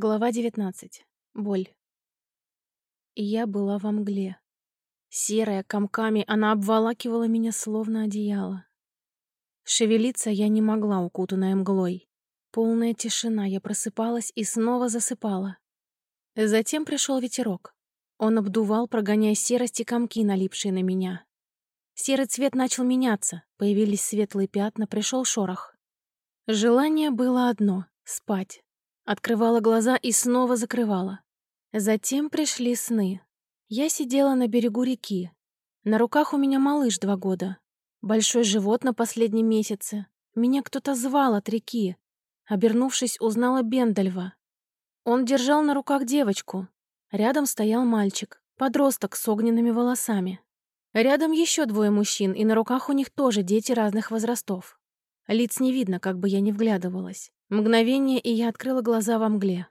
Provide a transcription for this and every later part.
Глава 19. Боль. Я была во мгле. Серая, комками, она обволакивала меня словно одеяло. Шевелиться я не могла, укутанная мглой. Полная тишина, я просыпалась и снова засыпала. Затем пришел ветерок. Он обдувал, прогоняя серость и комки, налипшие на меня. Серый цвет начал меняться, появились светлые пятна, пришел шорох. Желание было одно — спать. Открывала глаза и снова закрывала. Затем пришли сны. Я сидела на берегу реки. На руках у меня малыш два года. Большой живот на последнем месяце. Меня кто-то звал от реки. Обернувшись, узнала Бендальва. Он держал на руках девочку. Рядом стоял мальчик, подросток с огненными волосами. Рядом еще двое мужчин, и на руках у них тоже дети разных возрастов. Лиц не видно, как бы я ни вглядывалась. Мгновение, и я открыла глаза во мгле.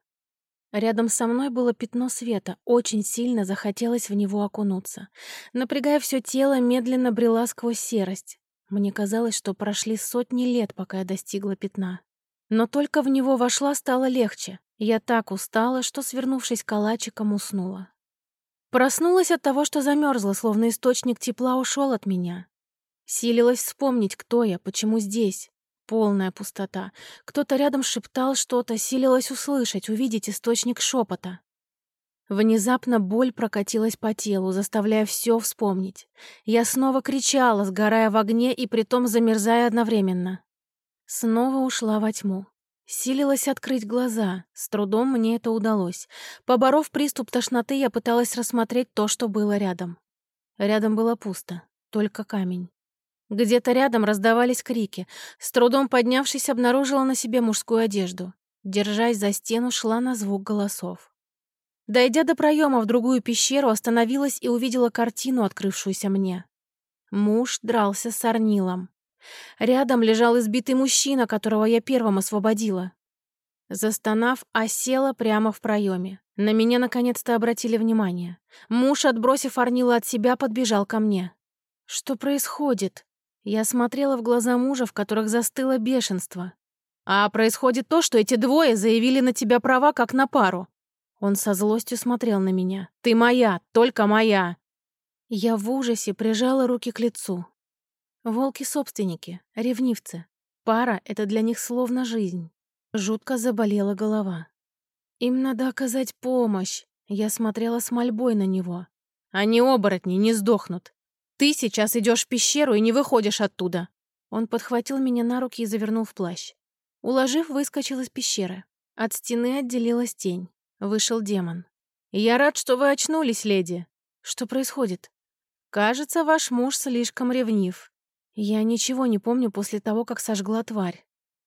Рядом со мной было пятно света, очень сильно захотелось в него окунуться. Напрягая все тело, медленно брела сквозь серость. Мне казалось, что прошли сотни лет, пока я достигла пятна. Но только в него вошла, стало легче. Я так устала, что, свернувшись калачиком, уснула. Проснулась от того, что замерзла, словно источник тепла ушел от меня. Силилась вспомнить, кто я, почему здесь. Полная пустота. Кто-то рядом шептал что-то, силилась услышать, увидеть источник шепота. Внезапно боль прокатилась по телу, заставляя все вспомнить. Я снова кричала, сгорая в огне и притом замерзая одновременно. Снова ушла во тьму. Силилась открыть глаза. С трудом мне это удалось. Поборов приступ тошноты, я пыталась рассмотреть то, что было рядом. Рядом было пусто, только камень. Где-то рядом раздавались крики. С трудом поднявшись, обнаружила на себе мужскую одежду. Держась за стену, шла на звук голосов. Дойдя до проема в другую пещеру, остановилась и увидела картину, открывшуюся мне. Муж дрался с Арнилом. Рядом лежал избитый мужчина, которого я первым освободила. Застонав, осела прямо в проеме. На меня наконец-то обратили внимание. Муж, отбросив Арнила от себя, подбежал ко мне. «Что происходит?» Я смотрела в глаза мужа, в которых застыло бешенство. «А происходит то, что эти двое заявили на тебя права, как на пару». Он со злостью смотрел на меня. «Ты моя, только моя!» Я в ужасе прижала руки к лицу. Волки-собственники, ревнивцы. Пара — это для них словно жизнь. Жутко заболела голова. Им надо оказать помощь. Я смотрела с мольбой на него. Они оборотни, не сдохнут. Ты сейчас идешь в пещеру и не выходишь оттуда. Он подхватил меня на руки и завернул в плащ. Уложив, выскочил из пещеры. От стены отделилась тень. Вышел демон. «Я рад, что вы очнулись, леди. Что происходит?» «Кажется, ваш муж слишком ревнив. Я ничего не помню после того, как сожгла тварь.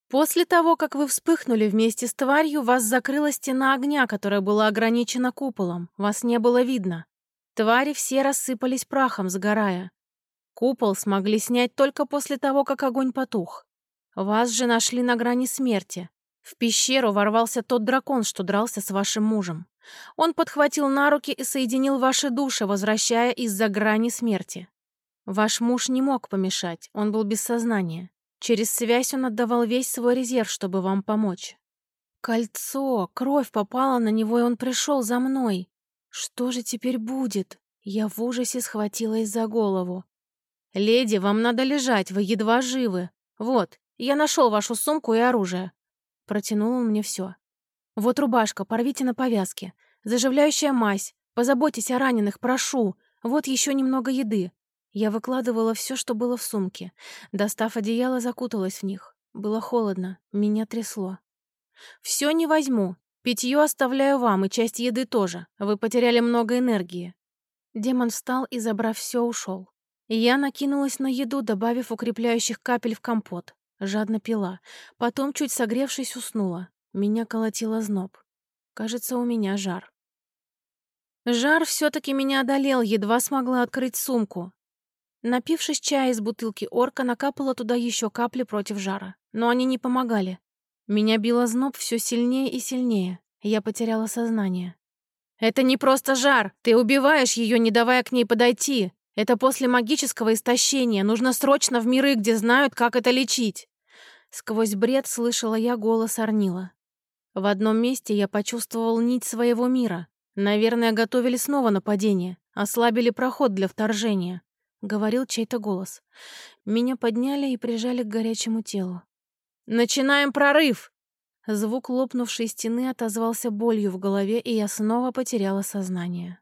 После того, как вы вспыхнули вместе с тварью, вас закрыла стена огня, которая была ограничена куполом. Вас не было видно. Твари все рассыпались прахом, сгорая. Купол смогли снять только после того, как огонь потух. Вас же нашли на грани смерти. В пещеру ворвался тот дракон, что дрался с вашим мужем. Он подхватил на руки и соединил ваши души, возвращая из-за грани смерти. Ваш муж не мог помешать, он был без сознания. Через связь он отдавал весь свой резерв, чтобы вам помочь. Кольцо, кровь попала на него, и он пришел за мной. Что же теперь будет? Я в ужасе схватилась за голову. «Леди, вам надо лежать, вы едва живы. Вот, я нашел вашу сумку и оружие». Протянул он мне все. «Вот рубашка, порвите на повязке. Заживляющая мазь. Позаботьтесь о раненых, прошу. Вот еще немного еды». Я выкладывала все, что было в сумке. Достав одеяло, закуталась в них. Было холодно, меня трясло. «Все не возьму. Питье оставляю вам, и часть еды тоже. Вы потеряли много энергии». Демон встал и, забрав все, ушел. Я накинулась на еду, добавив укрепляющих капель в компот. Жадно пила. Потом, чуть согревшись, уснула. Меня колотило зноб. Кажется, у меня жар. Жар все-таки меня одолел, едва смогла открыть сумку. Напившись чая из бутылки орка, накапала туда еще капли против жара. Но они не помогали. Меня било зноб все сильнее и сильнее. Я потеряла сознание. «Это не просто жар! Ты убиваешь ее, не давая к ней подойти! Это после магического истощения. Нужно срочно в миры, где знают, как это лечить!» Сквозь бред слышала я голос Арнила. В одном месте я почувствовал нить своего мира. Наверное, готовили снова нападение, ослабили проход для вторжения. Говорил чей-то голос. Меня подняли и прижали к горячему телу. «Начинаем прорыв!» Звук лопнувшей стены отозвался болью в голове, и я снова потеряла сознание.